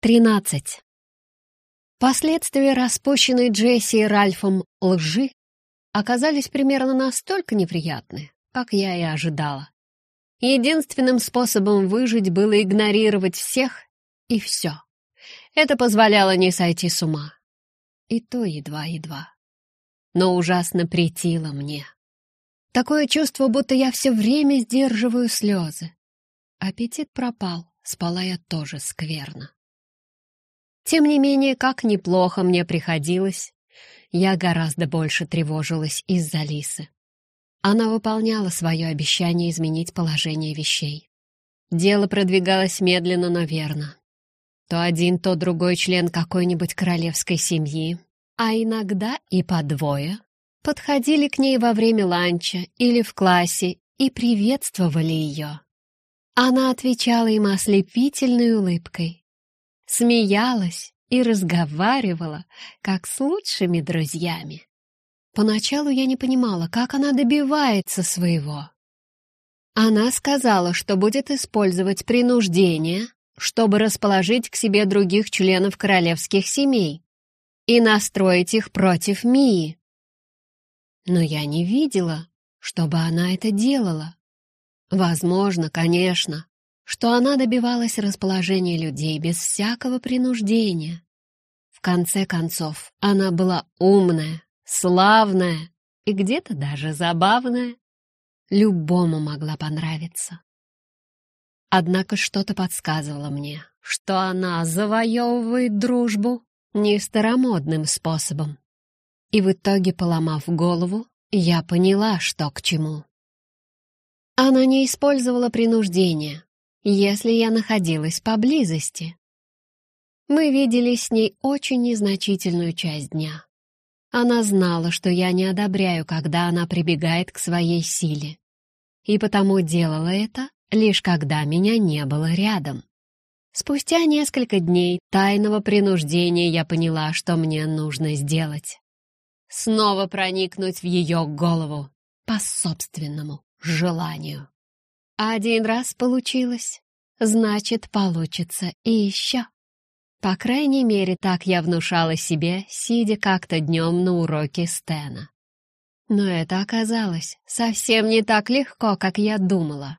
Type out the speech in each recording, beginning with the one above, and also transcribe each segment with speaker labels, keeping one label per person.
Speaker 1: 13. Последствия распущенной Джесси и Ральфом лжи оказались примерно настолько неприятны, как я и ожидала. Единственным способом выжить было игнорировать всех и все. Это позволяло не сойти с ума. И то едва-едва. Но ужасно претило мне. Такое чувство, будто я все время сдерживаю слезы. Аппетит пропал, спала я тоже скверно. Тем не менее, как неплохо мне приходилось, я гораздо больше тревожилась из-за Лисы. Она выполняла свое обещание изменить положение вещей. Дело продвигалось медленно, но верно. То один, то другой член какой-нибудь королевской семьи, а иногда и по двое, подходили к ней во время ланча или в классе и приветствовали ее. Она отвечала им ослепительной улыбкой, смеялась и разговаривала, как с лучшими друзьями. Поначалу я не понимала, как она добивается своего. Она сказала, что будет использовать принуждение, чтобы расположить к себе других членов королевских семей и настроить их против Мии. Но я не видела, чтобы она это делала. Возможно, конечно, что она добивалась расположения людей без всякого принуждения. В конце концов, она была умная, славная и где-то даже забавная. Любому могла понравиться. Однако что-то подсказывало мне, что она завоевывает дружбу не старомодным способом. И в итоге, поломав голову, я поняла, что к чему. Она не использовала принуждение, если я находилась поблизости. Мы видели с ней очень незначительную часть дня. Она знала, что я не одобряю, когда она прибегает к своей силе. И потому делала это, лишь когда меня не было рядом. Спустя несколько дней тайного принуждения я поняла, что мне нужно сделать. Снова проникнуть в ее голову по собственному желанию. Один раз получилось, значит, получится и еще. По крайней мере, так я внушала себе, сидя как-то днем на уроке Стена. Но это оказалось совсем не так легко, как я думала.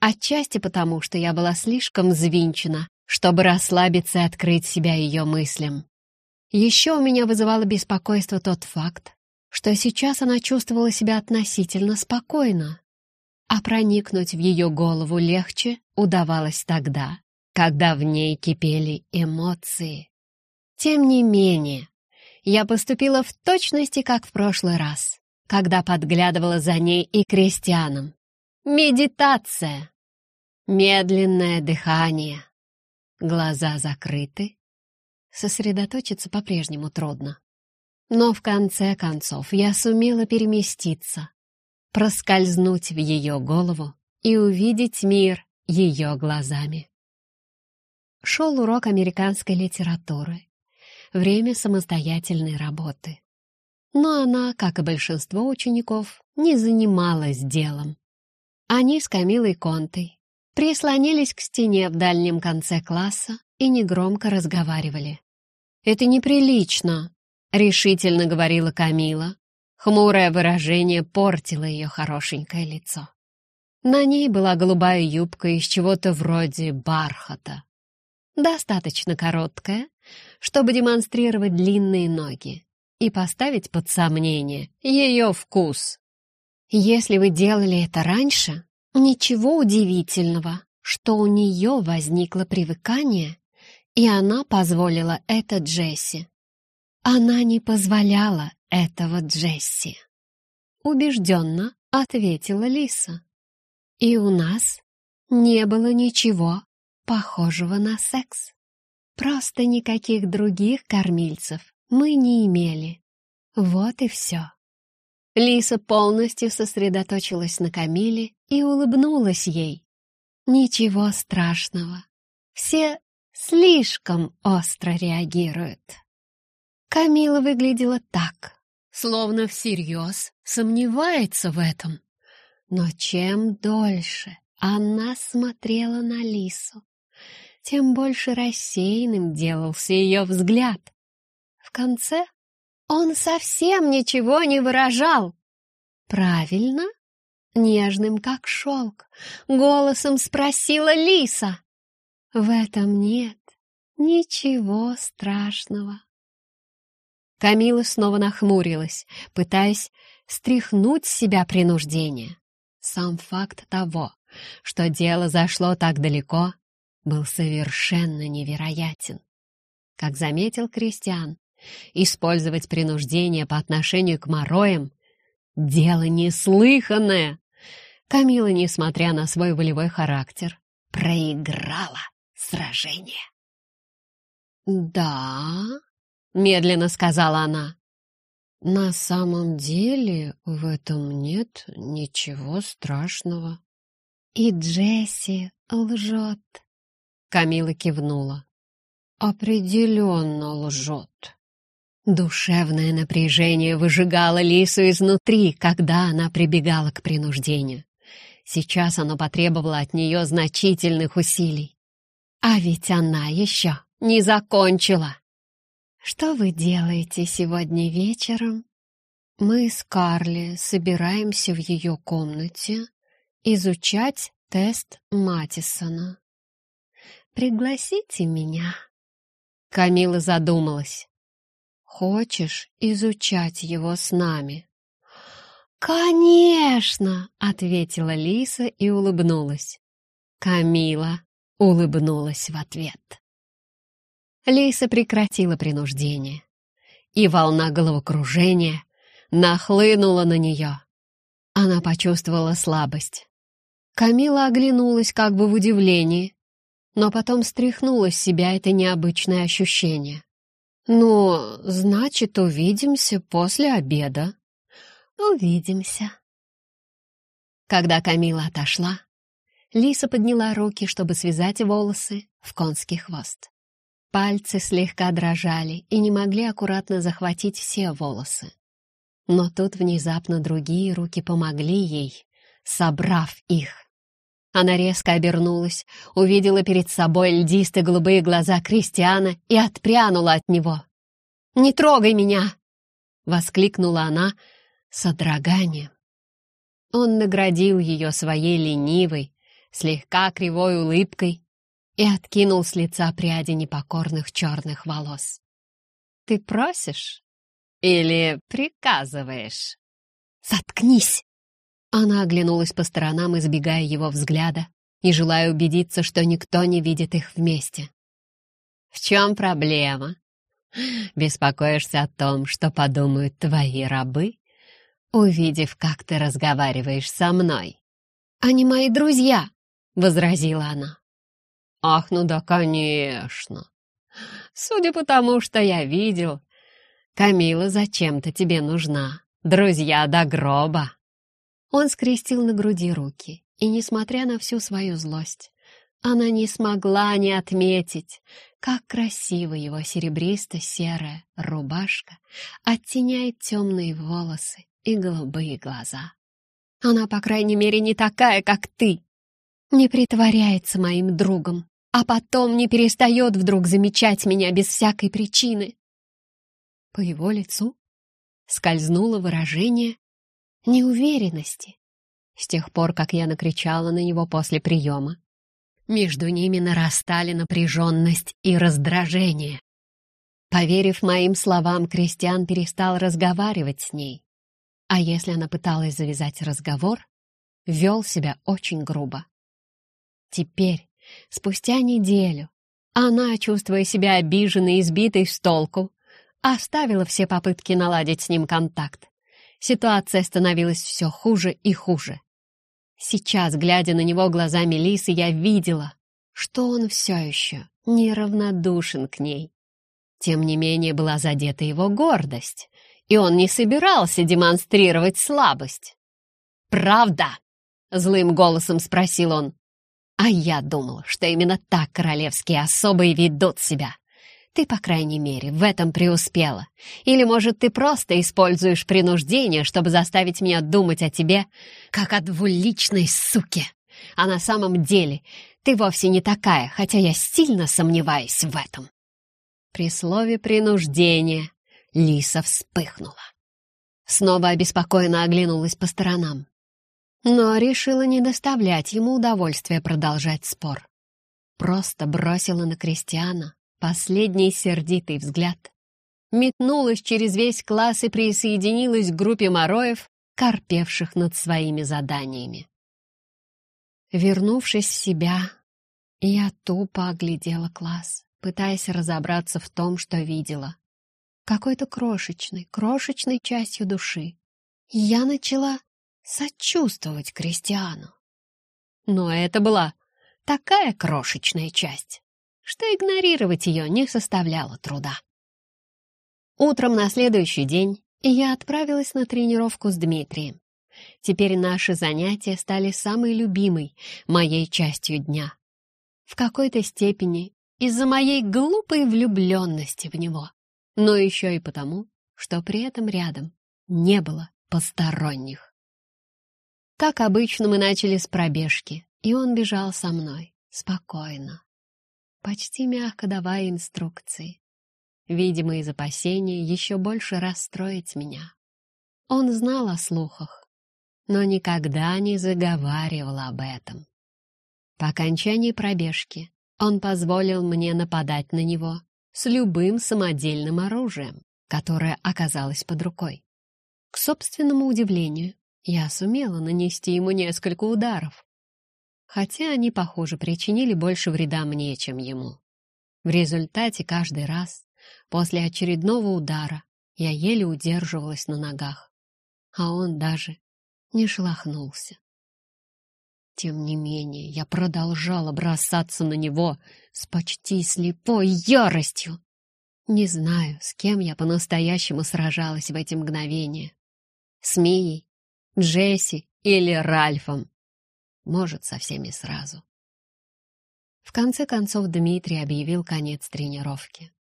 Speaker 1: Отчасти потому, что я была слишком взвинчена, чтобы расслабиться и открыть себя ее мыслям. Еще у меня вызывало беспокойство тот факт, что сейчас она чувствовала себя относительно спокойно а проникнуть в ее голову легче удавалось тогда, когда в ней кипели эмоции. Тем не менее, я поступила в точности, как в прошлый раз, когда подглядывала за ней и крестьянам. Медитация. Медленное дыхание. Глаза закрыты. Сосредоточиться по-прежнему трудно. Но в конце концов я сумела переместиться, проскользнуть в ее голову и увидеть мир ее глазами. Шел урок американской литературы, время самостоятельной работы. Но она, как и большинство учеников, не занималась делом. Они с Камилой Контой прислонились к стене в дальнем конце класса и негромко разговаривали. «Это неприлично», — решительно говорила Камила, Хмурое выражение портило ее хорошенькое лицо. На ней была голубая юбка из чего-то вроде бархата. Достаточно короткая, чтобы демонстрировать длинные ноги и поставить под сомнение ее вкус. Если вы делали это раньше, ничего удивительного, что у нее возникло привыкание, и она позволила это Джесси. Она не позволяла этого Джесси. Убежденно ответила Лиса. И у нас не было ничего похожего на секс. Просто никаких других кормильцев мы не имели. Вот и все. Лиса полностью сосредоточилась на Камиле и улыбнулась ей. Ничего страшного. Все слишком остро реагируют. Камила выглядела так, словно всерьез сомневается в этом. Но чем дольше она смотрела на Лису, тем больше рассеянным делался ее взгляд. В конце он совсем ничего не выражал. «Правильно?» Нежным, как шелк, голосом спросила Лиса. «В этом нет ничего страшного». Камила снова нахмурилась, пытаясь стряхнуть с себя принуждение. Сам факт того, что дело зашло так далеко, был совершенно невероятен. Как заметил Кристиан, использовать принуждение по отношению к Мороям — дело неслыханное. Камила, несмотря на свой волевой характер, проиграла сражение. «Да», — медленно сказала она, — «на самом деле в этом нет ничего страшного». «И Джесси лжет», — Камила кивнула. «Определенно лжет». Душевное напряжение выжигало Лису изнутри, когда она прибегала к принуждению. Сейчас оно потребовало от нее значительных усилий. А ведь она еще не закончила. «Что вы делаете сегодня вечером?» «Мы с Карли собираемся в ее комнате изучать тест Матисона. Пригласите меня». Камила задумалась. «Хочешь изучать его с нами?» «Конечно!» — ответила Лиса и улыбнулась. Камила улыбнулась в ответ. Лиса прекратила принуждение, и волна головокружения нахлынула на нее. Она почувствовала слабость. Камила оглянулась как бы в удивлении, но потом стряхнула с себя это необычное ощущение. «Ну, значит, увидимся после обеда», Увидимся. Когда Камила отошла, Лиса подняла руки, чтобы связать волосы в конский хвост. Пальцы слегка дрожали и не могли аккуратно захватить все волосы. Но тут внезапно другие руки помогли ей, собрав их. Она резко обернулась, увидела перед собой льдистые голубые глаза Кристиана и отпрянула от него. «Не трогай меня!» — воскликнула она, содроганием. Он наградил ее своей ленивой, слегка кривой улыбкой и откинул с лица пряди непокорных черных волос. «Ты просишь или приказываешь?» «Заткнись!» Она оглянулась по сторонам, избегая его взгляда и желая убедиться, что никто не видит их вместе. «В чем проблема? Беспокоишься о том, что подумают твои рабы?» увидев, как ты разговариваешь со мной. «Они мои друзья!» — возразила она. «Ах, ну да, конечно! Судя по тому, что я видел, Камила зачем-то тебе нужна, друзья до гроба!» Он скрестил на груди руки, и, несмотря на всю свою злость, она не смогла не отметить, как красиво его серебристо-серая рубашка оттеняет темные волосы и голубые глаза. Она, по крайней мере, не такая, как ты. Не притворяется моим другом, а потом не перестает вдруг замечать меня без всякой причины. По его лицу скользнуло выражение неуверенности. С тех пор, как я накричала на него после приема, между ними нарастали напряженность и раздражение. Поверив моим словам, Кристиан перестал разговаривать с ней. А если она пыталась завязать разговор, вел себя очень грубо. Теперь, спустя неделю, она, чувствуя себя обиженной и сбитой с толку, оставила все попытки наладить с ним контакт. Ситуация становилась все хуже и хуже. Сейчас, глядя на него глазами Лисы, я видела, что он все еще неравнодушен к ней. Тем не менее была задета его гордость, и он не собирался демонстрировать слабость. «Правда?» — злым голосом спросил он. «А я думал, что именно так королевские особы ведут себя. Ты, по крайней мере, в этом преуспела. Или, может, ты просто используешь принуждение, чтобы заставить меня думать о тебе, как о двуличной суке. А на самом деле ты вовсе не такая, хотя я сильно сомневаюсь в этом». При слове «принуждение» Лиса вспыхнула. Снова обеспокоенно оглянулась по сторонам. Но решила не доставлять ему удовольствия продолжать спор. Просто бросила на Кристиана последний сердитый взгляд, метнулась через весь класс и присоединилась к группе мороев, корпевших над своими заданиями. Вернувшись в себя, я тупо оглядела класс, пытаясь разобраться в том, что видела. Какой-то крошечной, крошечной частью души. Я начала сочувствовать Кристиану. Но это была такая крошечная часть, что игнорировать ее не составляло труда. Утром на следующий день я отправилась на тренировку с Дмитрием. Теперь наши занятия стали самой любимой моей частью дня. В какой-то степени из-за моей глупой влюбленности в него, но еще и потому, что при этом рядом не было посторонних. Как обычно, мы начали с пробежки, и он бежал со мной, спокойно, почти мягко давая инструкции, видимо, из опасения еще больше расстроить меня. Он знал о слухах, но никогда не заговаривал об этом. По окончании пробежки он позволил мне нападать на него с любым самодельным оружием, которое оказалось под рукой. К собственному удивлению, я сумела нанести ему несколько ударов, хотя они, похоже, причинили больше вреда мне, чем ему. В результате каждый раз После очередного удара я еле удерживалась на ногах, а он даже не шелохнулся. Тем не менее, я продолжала бросаться на него с почти слепой яростью. Не знаю, с кем я по-настоящему сражалась в эти мгновения. С Мией, Джесси или Ральфом. Может, со всеми сразу. В конце концов Дмитрий объявил конец тренировки.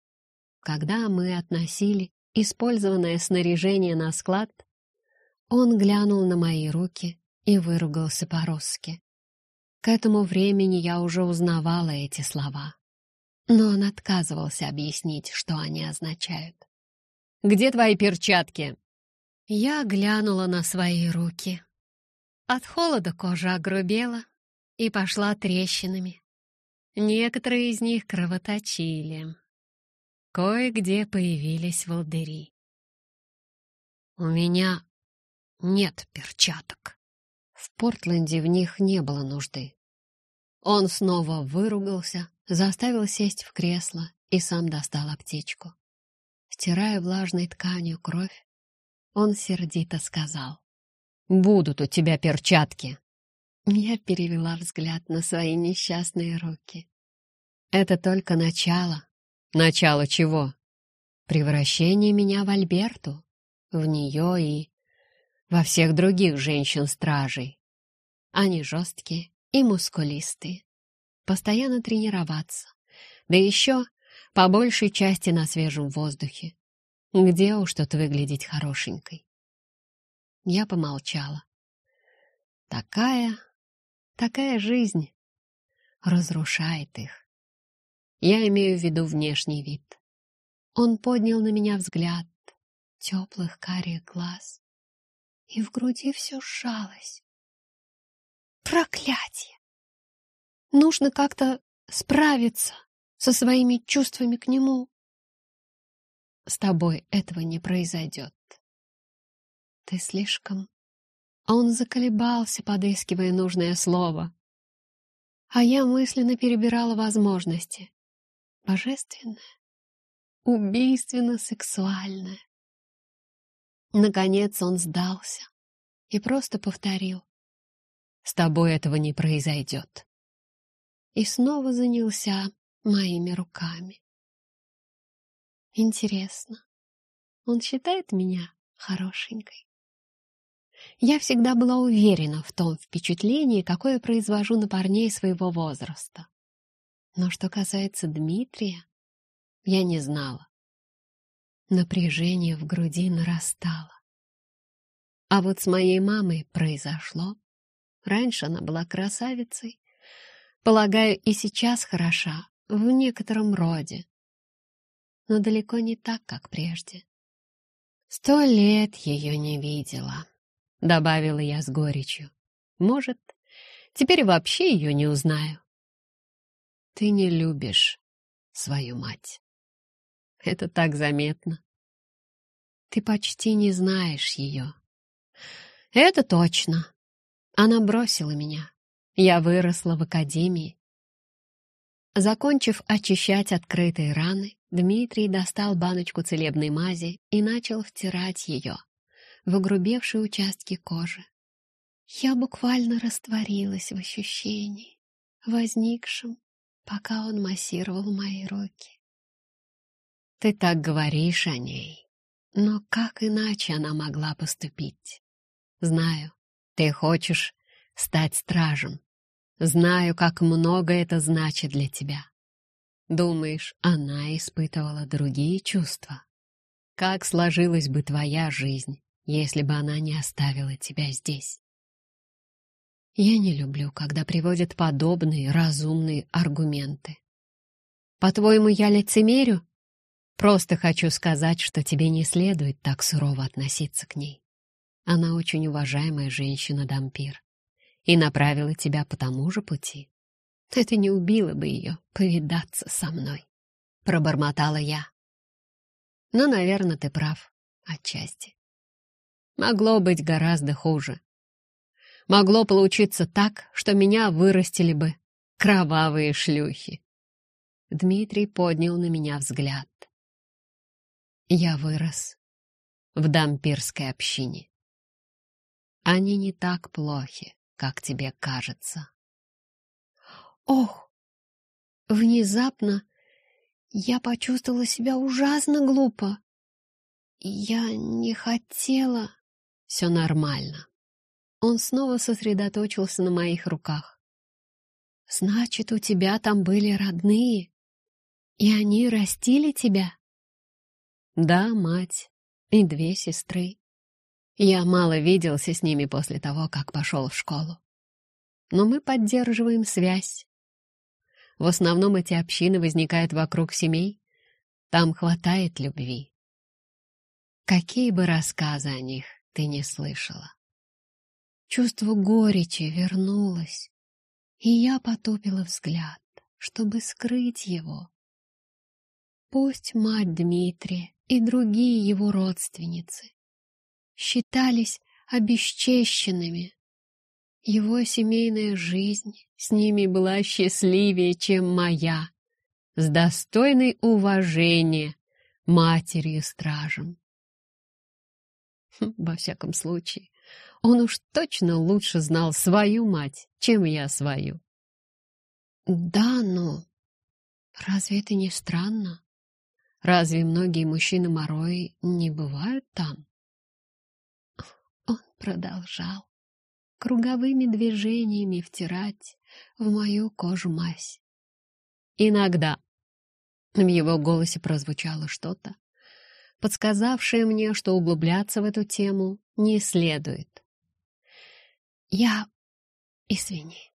Speaker 1: Когда мы относили использованное снаряжение на склад, он глянул на мои руки и выругался по-русски. К этому времени я уже узнавала эти слова, но он отказывался объяснить, что они означают. «Где твои перчатки?» Я глянула на свои руки. От холода кожа огрубела и пошла трещинами. Некоторые из них кровоточили. Кое-где появились волдыри. «У меня нет перчаток». В Портленде в них не было нужды. Он снова выругался, заставил сесть в кресло и сам достал аптечку. Стирая влажной тканью кровь, он сердито сказал. «Будут у тебя перчатки!» Я перевела взгляд на свои несчастные руки. «Это только начало», Начало чего? Превращение меня в Альберту, в нее и во всех других женщин-стражей. Они жесткие и мускулистые. Постоянно тренироваться. Да еще по большей части на свежем воздухе. Где уж тут выглядеть хорошенькой. Я помолчала. Такая, такая жизнь разрушает их. Я имею в виду внешний вид. Он поднял на меня взгляд теплых карих глаз, и в груди все сжалось. Проклятие! Нужно как-то справиться со своими чувствами к нему. С тобой этого не произойдет. Ты слишком... Он заколебался, подыскивая нужное слово. А я мысленно перебирала возможности божественное, убийственно-сексуальное. Наконец он сдался и просто повторил. «С тобой этого не произойдет». И снова занялся моими руками. Интересно, он считает меня хорошенькой? Я всегда была уверена в том впечатлении, какое произвожу на парней своего возраста. Но что касается Дмитрия, я не знала. Напряжение в груди нарастало. А вот с моей мамой произошло. Раньше она была красавицей, Полагаю, и сейчас хороша, в некотором роде. Но далеко не так, как прежде. Сто лет ее не видела, — добавила я с горечью. Может, теперь вообще ее не узнаю. Ты не любишь свою мать. Это так заметно. Ты почти не знаешь ее. Это точно. Она бросила меня. Я выросла в академии. Закончив очищать открытые раны, Дмитрий достал баночку целебной мази и начал втирать ее в огрубевшие участки кожи. Я буквально растворилась в ощущении, возникшем, пока он массировал мои руки. Ты так говоришь о ней, но как иначе она могла поступить? Знаю, ты хочешь стать стражем. Знаю, как много это значит для тебя. Думаешь, она испытывала другие чувства? Как сложилась бы твоя жизнь, если бы она не оставила тебя здесь? Я не люблю, когда приводят подобные разумные аргументы. По-твоему, я лицемерю? Просто хочу сказать, что тебе не следует так сурово относиться к ней. Она очень уважаемая женщина-дампир и направила тебя по тому же пути. Это не убило бы ее повидаться со мной, — пробормотала я. Но, наверное, ты прав, отчасти. Могло быть гораздо хуже. Могло получиться так, что меня вырастили бы кровавые шлюхи. Дмитрий поднял на меня взгляд. Я вырос в дампирской общине. Они не так плохи, как тебе кажется. Ох! Внезапно я почувствовала себя ужасно глупо. Я не хотела... Все нормально. Он снова сосредоточился на моих руках. «Значит, у тебя там были родные, и они растили тебя?» «Да, мать и две сестры. Я мало виделся с ними после того, как пошел в школу. Но мы поддерживаем связь. В основном эти общины возникают вокруг семей. Там хватает любви. Какие бы рассказы о них ты не слышала. Чувство горечи вернулось, и я потупила взгляд, чтобы скрыть его. Пусть мать Дмитрия и другие его родственницы считались обесчещенными. Его семейная жизнь с ними была счастливее, чем моя, с достойной уважения матерью-стражем. Хм, во всяком случае, он уж точно лучше знал свою мать, чем я свою. Да, но разве это не странно? Разве многие мужчины Морои не бывают там? Он продолжал круговыми движениями втирать в мою кожу мазь. Иногда в его голосе прозвучало что-то, подсказавшее мне, что углубляться в эту тему не следует. Я... Извини.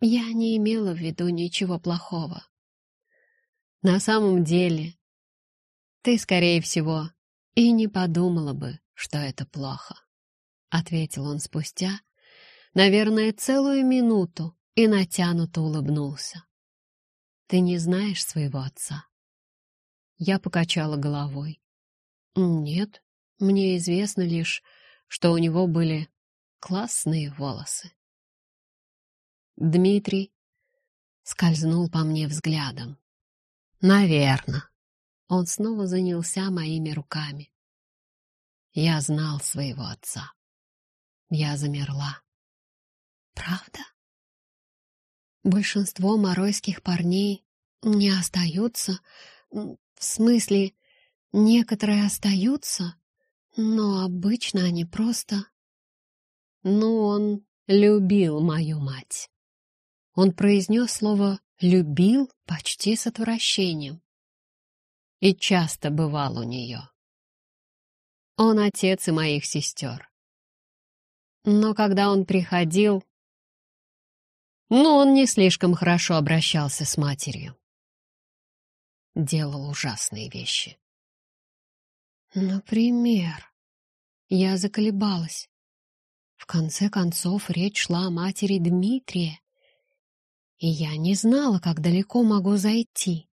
Speaker 1: Я не имела в виду ничего плохого. На самом деле, ты, скорее всего, и не подумала бы, что это плохо, — ответил он спустя, наверное, целую минуту и натянуто улыбнулся. Ты не знаешь своего отца? Я покачала головой. Нет, мне известно лишь, что у него были классные волосы. Дмитрий скользнул по мне взглядом. Наверно. Он снова занялся моими руками. Я знал своего отца. Я замерла. Правда? Большинство моройских парней не остаются, в смысле, некоторые остаются, но обычно они просто... Ну, он любил мою мать. Он произнес слово «любил» почти с отвращением. И часто бывал у нее. Он отец и моих сестер. Но когда он приходил, но он не слишком хорошо обращался с матерью. Делал ужасные вещи. Например, я заколебалась. В конце концов, речь шла о матери Дмитрия, и я не знала, как далеко могу зайти.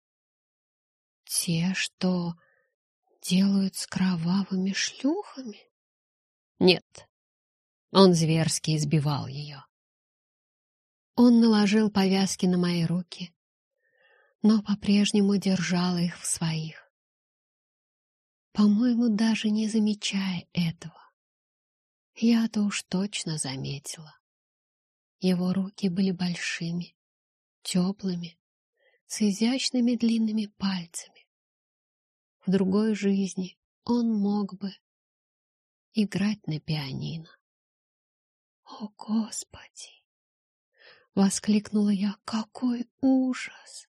Speaker 1: Те, что делают с кровавыми шлюхами? Нет, он зверски избивал ее. Он наложил повязки на мои руки, но по-прежнему держал их в своих. По-моему, даже не замечая этого. Я-то уж точно заметила. Его руки были большими, теплыми, с изящными длинными пальцами. В другой жизни он мог бы играть на пианино. «О, Господи!» — воскликнула я. «Какой ужас!»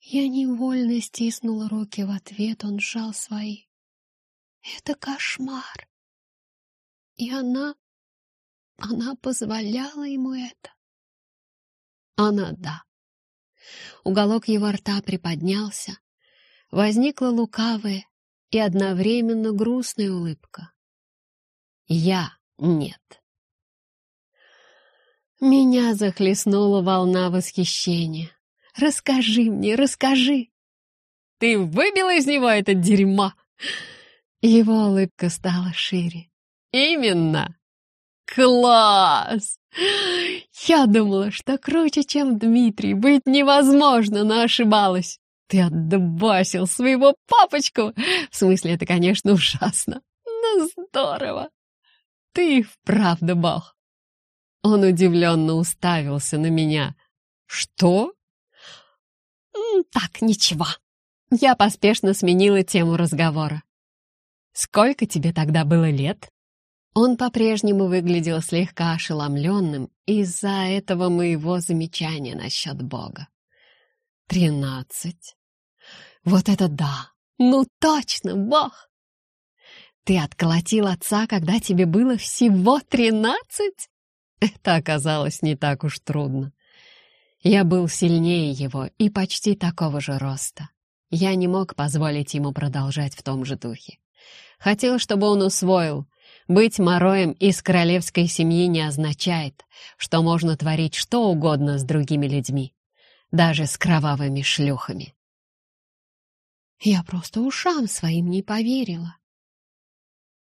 Speaker 1: Я невольно стиснула руки в ответ, он сжал свои. «Это кошмар!» И она... она позволяла ему это. Она да. Уголок его рта приподнялся, возникла лукавая и одновременно грустная улыбка. Я нет. Меня захлестнула волна восхищения. «Расскажи мне, расскажи!» «Ты выбила из него это дерьмо!» Его улыбка стала шире. «Именно!» «Класс! Я думала, что круче, чем Дмитрий, быть невозможно, но ошибалась. Ты отдубасил своего папочку! В смысле, это, конечно, ужасно, но здорово! Ты вправду бог!» Он удивленно уставился на меня. «Что?» «Так, ничего». Я поспешно сменила тему разговора. «Сколько тебе тогда было лет?» Он по-прежнему выглядел слегка ошеломленным из-за этого моего замечания насчет Бога. «Тринадцать». «Вот это да! Ну точно, Бог!» «Ты отколотил отца, когда тебе было всего тринадцать?» Это оказалось не так уж трудно. Я был сильнее его и почти такого же роста. Я не мог позволить ему продолжать в том же духе. Хотел, чтобы он усвоил, быть мороем из королевской семьи не означает, что можно творить что угодно с другими людьми, даже с кровавыми шлюхами. Я просто ушам своим не поверила.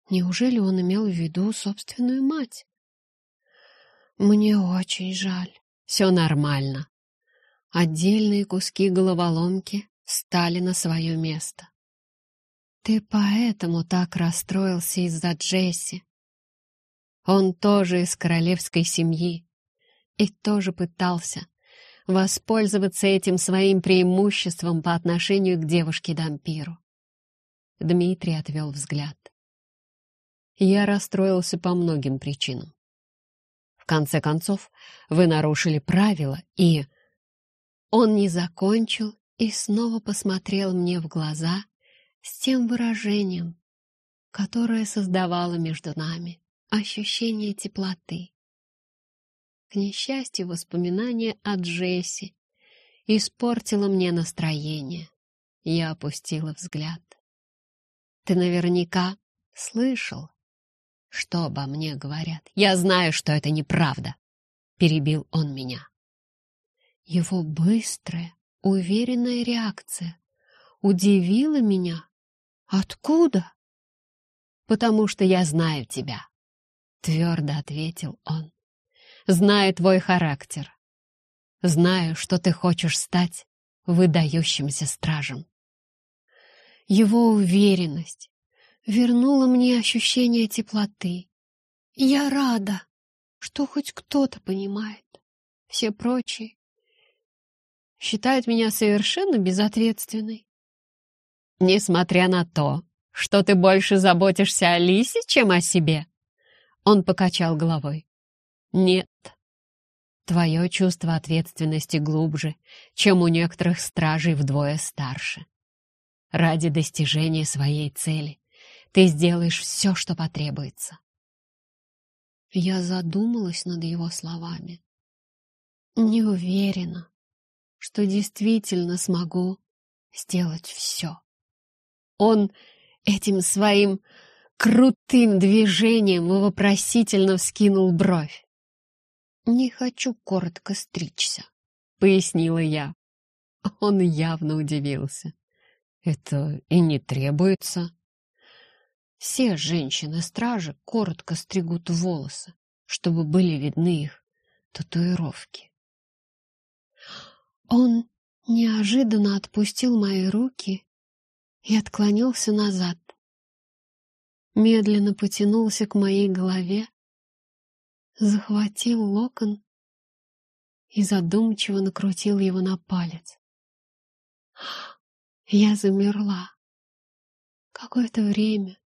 Speaker 1: Неужели он имел в виду собственную мать? Мне очень жаль. Все нормально. Отдельные куски головоломки стали на свое место. Ты поэтому так расстроился из-за Джесси. Он тоже из королевской семьи и тоже пытался воспользоваться этим своим преимуществом по отношению к девушке-дампиру. Дмитрий отвел взгляд. Я расстроился по многим причинам. Конце концов, вы нарушили правила, и... Он не закончил и снова посмотрел мне в глаза, с тем выражением, которое создавало между нами ощущение теплоты. К несчастью, воспоминание о Джесси испортило мне настроение. Я опустила взгляд. «Ты наверняка слышал, что обо мне говорят. Я знаю, что это неправда!» — перебил он меня. Его быстрая, уверенная реакция удивила меня «Откуда?» «Потому что я знаю тебя», — твердо ответил он. «Знаю твой характер. Знаю, что ты хочешь стать выдающимся стражем». Его уверенность вернула мне ощущение теплоты. Я рада, что хоть кто-то понимает. Все прочие считают меня совершенно безответственной. «Несмотря на то, что ты больше заботишься о Лисе, чем о себе?» Он покачал головой. «Нет, твое чувство ответственности глубже, чем у некоторых стражей вдвое старше. Ради достижения своей цели ты сделаешь все, что потребуется». Я задумалась над его словами. не уверена, что действительно смогу сделать все. Он этим своим крутым движением вопросительно вскинул бровь. «Не хочу коротко стричься», — пояснила я. Он явно удивился. «Это и не требуется». Все женщины-стражи коротко стригут волосы, чтобы были видны их татуировки. Он неожиданно отпустил мои руки и отклонился назад. Медленно потянулся к моей голове, захватил локон и задумчиво накрутил его на палец. Я замерла. Какое-то время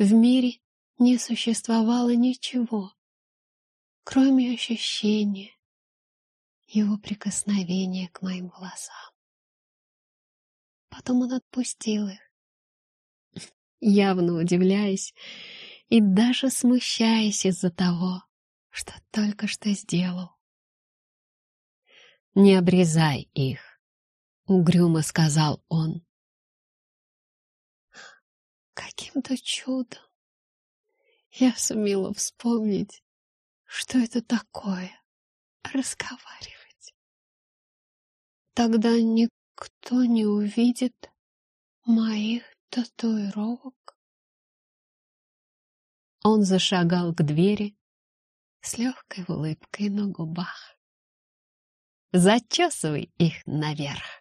Speaker 1: в мире не существовало ничего, кроме ощущения его прикосновения к моим волосам. Потом он отпустил их, явно удивляясь и даже смущаясь из-за того, что только что сделал. «Не обрезай их», — угрюмо сказал он. Каким-то чудом я сумела вспомнить, что это такое — разговаривать. Тогда никто не увидит моих татуировок. Он зашагал к двери с легкой улыбкой на губах. Зачесывай их наверх.